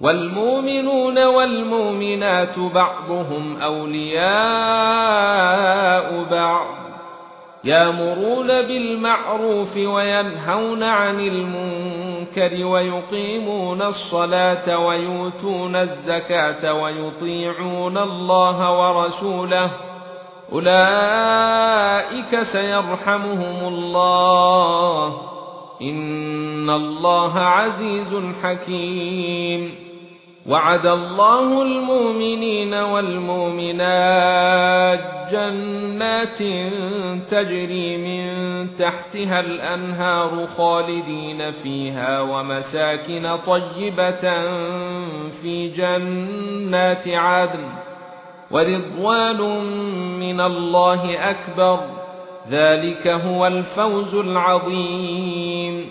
والمؤمنون والمؤمنات بعضهم أولياء بعض يأمرون بالمعروف وينهون عن المنكر ويقيمون الصلاة ويؤتون الزكاة ويطيعون الله ورسوله أولئك سيرحمهم الله إن الله عزيز حكيم. وعد الله المؤمنين والمؤمنات جنات تجري من تحتها الانهار خالدين فيها ومساكن طيبة في جنات عدن ورضوان من الله اكبر. ذلك هو الفوز العظيم.